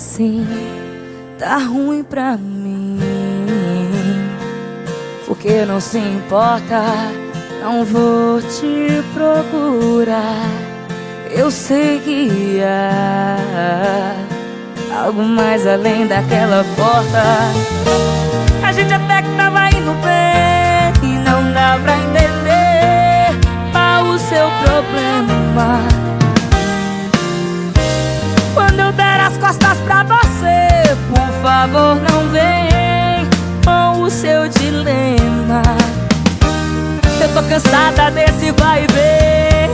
assim tá ruim pra mim. Porque não se importa, não vou te procurar. Eu sei que há algo mais além daquela porta. A gente até que tava indo bem e não dá pra entender dilema. Eu tô cansada desse vai e vem.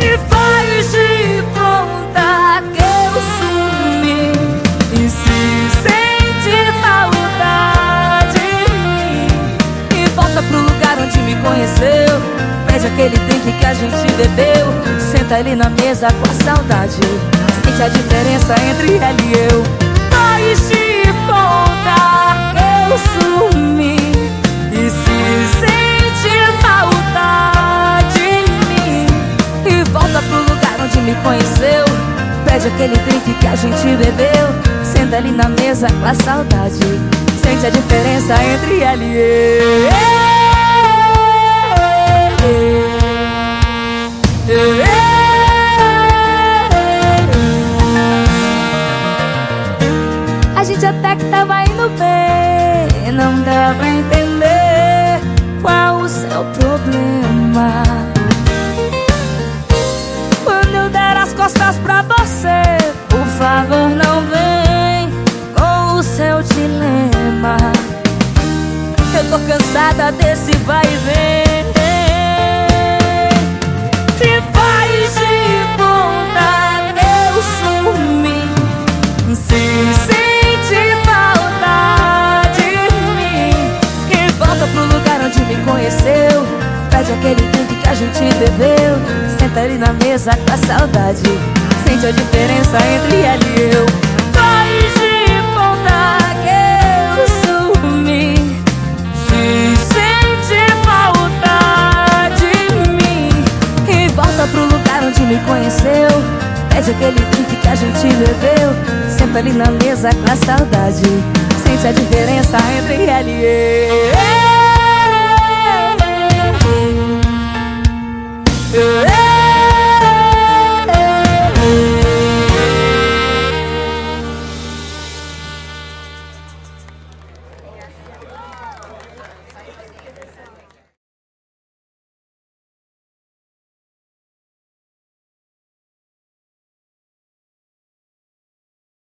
E faz de conta que eu sumi e se sente saudade de mim. E volta pro lugar onde me conheceu. Pede aquele drink que a gente bebeu. Senta ali na mesa com a saudade. Sente a diferença entre ela e eu. Faz de me conheceu. Pede aquele drink que a gente bebeu. Senta ali na mesa com a saudade. Sente a diferença entre ela e eu. A gente até que tava indo bem Não dá pra entender qual o seu problema costas pra você Por favor não vem com o seu dilema. Eu tô cansada desse vai e vem Ali na mesa com a saudade. Sente a diferença entre ela e eu. Faz de conta que eu sumi. Se sente saudade de mim. E volta pro lugar onde me conheceu. Pede aquele drink que a gente bebeu. Senta ali na mesa com a saudade. Sente a diferença entre ela e eu